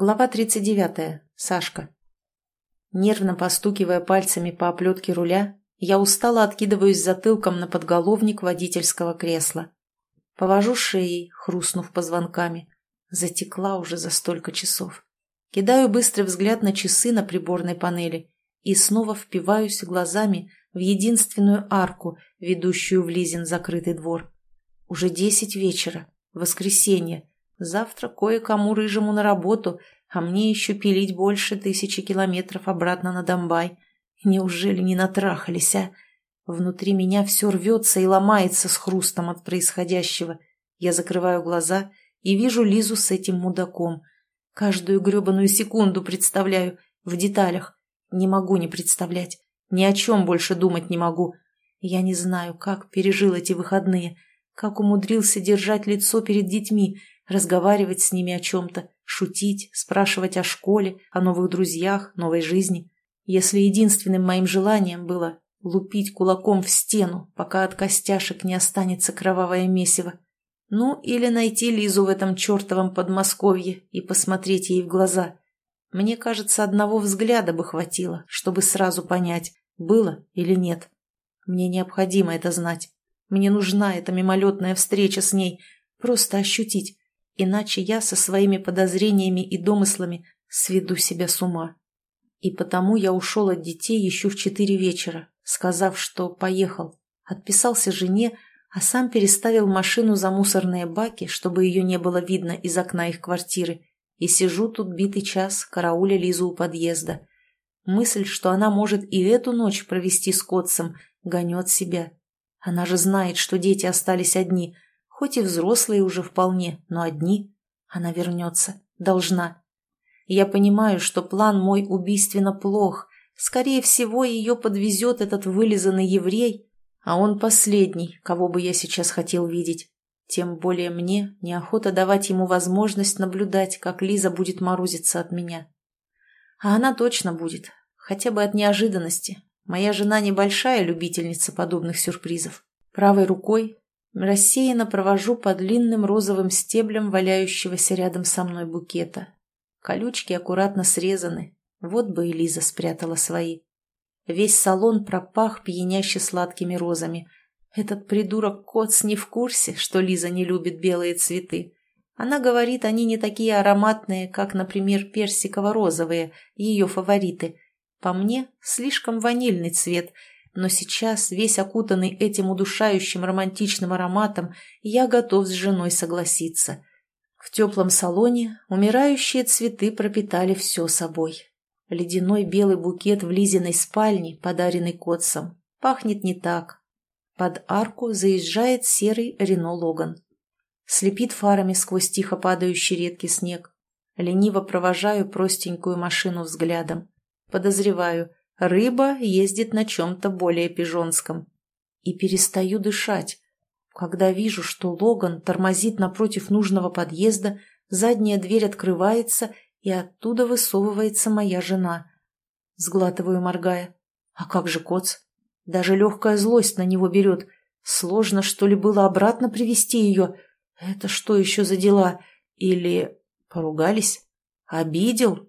Глава 39. Сашка. Нервно постукивая пальцами по оплетке руля, я устало откидываюсь затылком на подголовник водительского кресла. Повожу шеей, хрустнув позвонками. Затекла уже за столько часов. Кидаю быстрый взгляд на часы на приборной панели и снова впиваюсь глазами в единственную арку, ведущую в Лизин закрытый двор. Уже десять вечера, воскресенье, Завтра кое-кому рыжему на работу, а мне еще пилить больше тысячи километров обратно на Донбай. Неужели не натрахались, а? Внутри меня все рвется и ломается с хрустом от происходящего. Я закрываю глаза и вижу Лизу с этим мудаком. Каждую гребаную секунду представляю, в деталях. Не могу не представлять. Ни о чем больше думать не могу. Я не знаю, как пережил эти выходные, как умудрился держать лицо перед детьми, разговаривать с ними о чем-то, шутить, спрашивать о школе, о новых друзьях, новой жизни. Если единственным моим желанием было лупить кулаком в стену, пока от костяшек не останется кровавое месиво. Ну, или найти Лизу в этом чертовом Подмосковье и посмотреть ей в глаза. Мне кажется, одного взгляда бы хватило, чтобы сразу понять, было или нет. Мне необходимо это знать. Мне нужна эта мимолетная встреча с ней, просто ощутить, иначе я со своими подозрениями и домыслами сведу себя с ума. И потому я ушел от детей еще в четыре вечера, сказав, что поехал. Отписался жене, а сам переставил машину за мусорные баки, чтобы ее не было видно из окна их квартиры, и сижу тут битый час, карауля Лизу у подъезда. Мысль, что она может и эту ночь провести с Котцем, гонет себя. Она же знает, что дети остались одни — Хоть и взрослые уже вполне, но одни. Она вернется. Должна. Я понимаю, что план мой убийственно плох. Скорее всего, ее подвезет этот вылизанный еврей, а он последний, кого бы я сейчас хотел видеть. Тем более мне неохота давать ему возможность наблюдать, как Лиза будет морозиться от меня. А она точно будет, хотя бы от неожиданности. Моя жена небольшая любительница подобных сюрпризов. Правой рукой Рассеянно провожу по длинным розовым стеблям валяющегося рядом со мной букета. Колючки аккуратно срезаны. Вот бы и Лиза спрятала свои. Весь салон пропах пьяняще сладкими розами. Этот придурок Коц не в курсе, что Лиза не любит белые цветы. Она говорит, они не такие ароматные, как, например, персиково-розовые, ее фавориты. По мне, слишком ванильный цвет – но сейчас, весь окутанный этим удушающим романтичным ароматом, я готов с женой согласиться. В теплом салоне умирающие цветы пропитали все собой. Ледяной белый букет в Лизиной спальне, подаренный Котсом, пахнет не так. Под арку заезжает серый Рено Логан. Слепит фарами сквозь тихо падающий редкий снег. Лениво провожаю простенькую машину взглядом. Подозреваю, Рыба ездит на чем-то более пижонском. И перестаю дышать, когда вижу, что Логан тормозит напротив нужного подъезда, задняя дверь открывается, и оттуда высовывается моя жена. Сглатываю, моргая. А как же Коц? Даже легкая злость на него берет. Сложно, что ли, было обратно привести ее? Это что еще за дела? Или поругались? Обидел?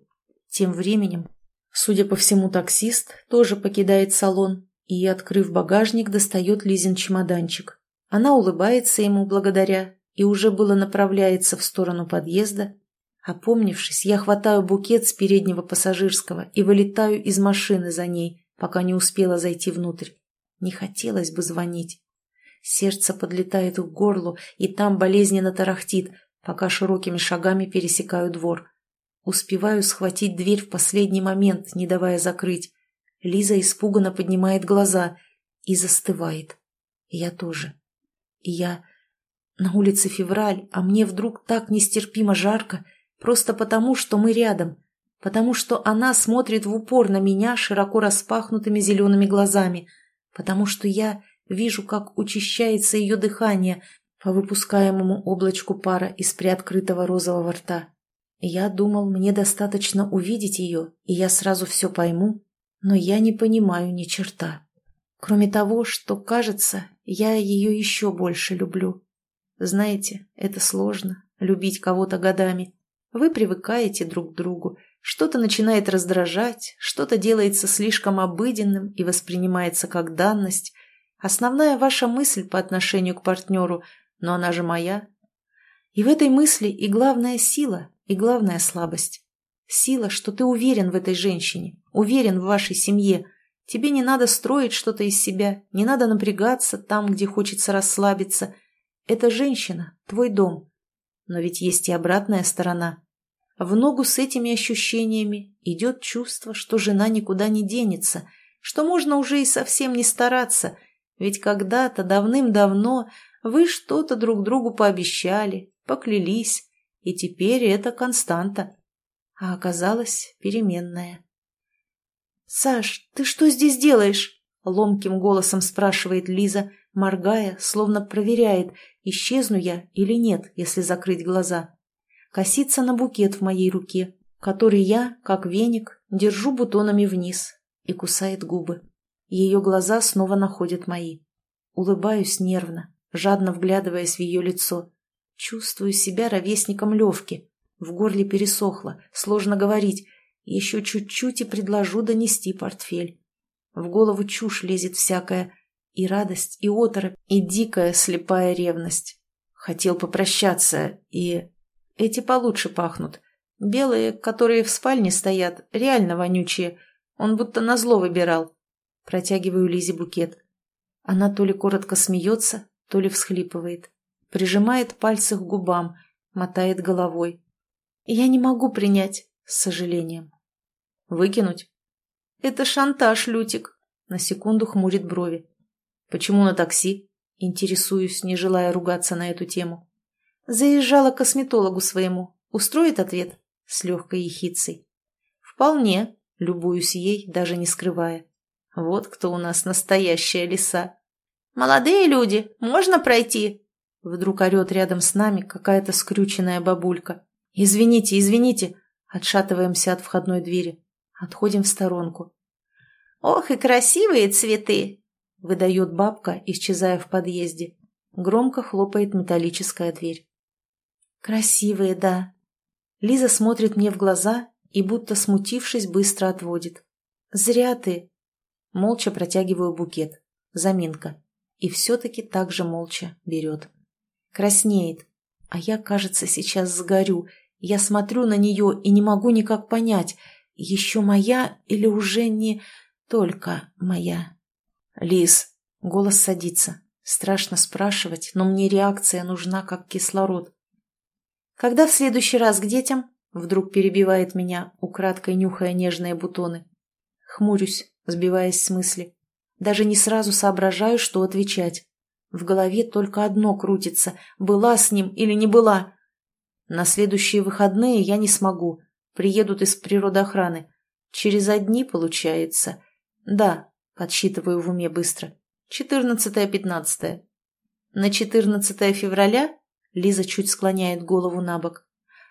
Тем временем Судя по всему, таксист тоже покидает салон и, открыв багажник, достает Лизин чемоданчик. Она улыбается ему благодаря и уже было направляется в сторону подъезда. Опомнившись, я хватаю букет с переднего пассажирского и вылетаю из машины за ней, пока не успела зайти внутрь. Не хотелось бы звонить. Сердце подлетает к горлу, и там болезненно тарахтит, пока широкими шагами пересекаю двор. Успеваю схватить дверь в последний момент, не давая закрыть. Лиза испуганно поднимает глаза и застывает. Я тоже. Я... На улице февраль, а мне вдруг так нестерпимо жарко, просто потому, что мы рядом, потому что она смотрит в упор на меня широко распахнутыми зелеными глазами, потому что я вижу, как учащается ее дыхание по выпускаемому облачку пара из приоткрытого розового рта. Я думал, мне достаточно увидеть ее, и я сразу все пойму, но я не понимаю ни черта. Кроме того, что, кажется, я ее еще больше люблю. Знаете, это сложно, любить кого-то годами. Вы привыкаете друг к другу, что-то начинает раздражать, что-то делается слишком обыденным и воспринимается как данность. Основная ваша мысль по отношению к партнеру, но она же моя. И в этой мысли и главная сила, и главная слабость. Сила, что ты уверен в этой женщине, уверен в вашей семье. Тебе не надо строить что-то из себя, не надо напрягаться там, где хочется расслабиться. Это женщина, твой дом. Но ведь есть и обратная сторона. В ногу с этими ощущениями идет чувство, что жена никуда не денется, что можно уже и совсем не стараться, ведь когда-то давным-давно вы что-то друг другу пообещали, поклялись, и теперь это константа. А оказалось переменная. «Саш, ты что здесь делаешь?» — ломким голосом спрашивает Лиза, моргая, словно проверяет, исчезну я или нет, если закрыть глаза косится на букет в моей руке, который я, как веник, держу бутонами вниз, и кусает губы. Ее глаза снова находят мои. Улыбаюсь нервно, жадно вглядываясь в ее лицо. Чувствую себя ровесником Левки. В горле пересохло, сложно говорить. Еще чуть-чуть и предложу донести портфель. В голову чушь лезет всякая. И радость, и оторопь, и дикая слепая ревность. Хотел попрощаться, и... Эти получше пахнут. Белые, которые в спальне стоят, реально вонючие. Он будто назло выбирал. Протягиваю Лизе букет. Она то ли коротко смеется, то ли всхлипывает. Прижимает пальцы к губам, мотает головой. Я не могу принять, с сожалением. Выкинуть? Это шантаж, Лютик. На секунду хмурит брови. Почему на такси? Интересуюсь, не желая ругаться на эту тему. Заезжала к косметологу своему. Устроит ответ? С легкой ехицей. Вполне. Любуюсь ей, даже не скрывая. Вот кто у нас настоящая лиса. «Молодые люди, можно пройти?» Вдруг орет рядом с нами какая-то скрюченная бабулька. «Извините, извините!» Отшатываемся от входной двери. Отходим в сторонку. «Ох и красивые цветы!» Выдает бабка, исчезая в подъезде. Громко хлопает металлическая дверь. «Красивые, да». Лиза смотрит мне в глаза и, будто смутившись, быстро отводит. «Зря ты». Молча протягиваю букет. Заминка. И все-таки так же молча берет. Краснеет. А я, кажется, сейчас сгорю. Я смотрю на нее и не могу никак понять, еще моя или уже не только моя. «Лиз», — голос садится. Страшно спрашивать, но мне реакция нужна, как кислород. «Когда в следующий раз к детям?» Вдруг перебивает меня, украдкой нюхая нежные бутоны. Хмурюсь, сбиваясь с мысли. Даже не сразу соображаю, что отвечать. В голове только одно крутится – была с ним или не была. На следующие выходные я не смогу. Приедут из природоохраны. Через одни, получается. Да, подсчитываю в уме быстро. Четырнадцатое-пятнадцатое. На четырнадцатое февраля Лиза чуть склоняет голову на бок.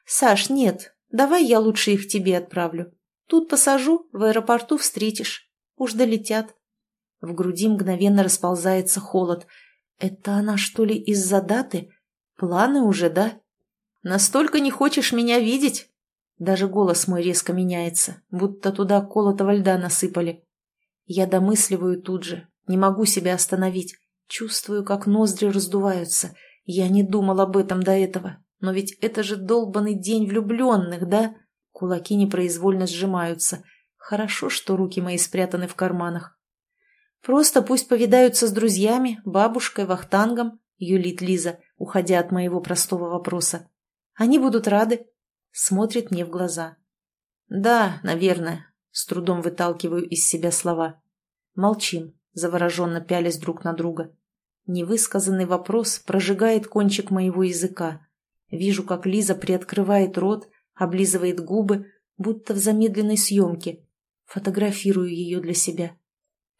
«Саш, нет, давай я лучше их тебе отправлю. Тут посажу, в аэропорту встретишь. Уж долетят». В груди мгновенно расползается холод. «Это она, что ли, из-за даты? Планы уже, да? Настолько не хочешь меня видеть?» Даже голос мой резко меняется, будто туда колотого льда насыпали. Я домысливаю тут же, не могу себя остановить. Чувствую, как ноздри раздуваются — я не думал об этом до этого. Но ведь это же долбанный день влюбленных, да? Кулаки непроизвольно сжимаются. Хорошо, что руки мои спрятаны в карманах. Просто пусть повидаются с друзьями, бабушкой, вахтангом, юлит Лиза, уходя от моего простого вопроса. Они будут рады. Смотрит мне в глаза. Да, наверное. С трудом выталкиваю из себя слова. Молчим, завороженно пялясь друг на друга. Невысказанный вопрос прожигает кончик моего языка. Вижу, как Лиза приоткрывает рот, облизывает губы, будто в замедленной съемке. Фотографирую ее для себя.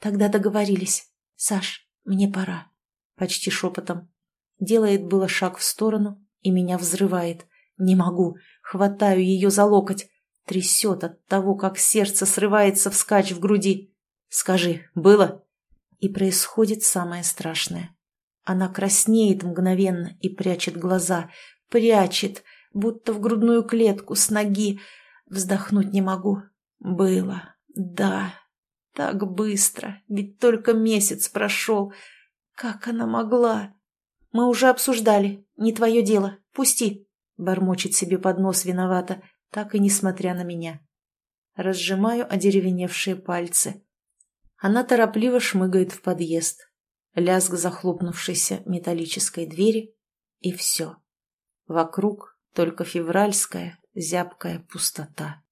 Тогда договорились. Саш, мне пора. Почти шепотом. Делает было шаг в сторону и меня взрывает. Не могу. Хватаю ее за локоть. Трясет от того, как сердце срывается вскачь в груди. Скажи, было? И происходит самое страшное. Она краснеет мгновенно и прячет глаза. Прячет. будто в грудную клетку с ноги. Вздохнуть не могу. Было. Да. Так быстро. Ведь только месяц прошел. Как она могла? Мы уже обсуждали. Не твое дело. Пусти. Бормочет себе под нос виновата, так и несмотря на меня. Разжимаю одеревеневшие пальцы. Она торопливо шмыгает в подъезд. Лязг захлопнувшейся металлической двери, и все. Вокруг только февральская зябкая пустота.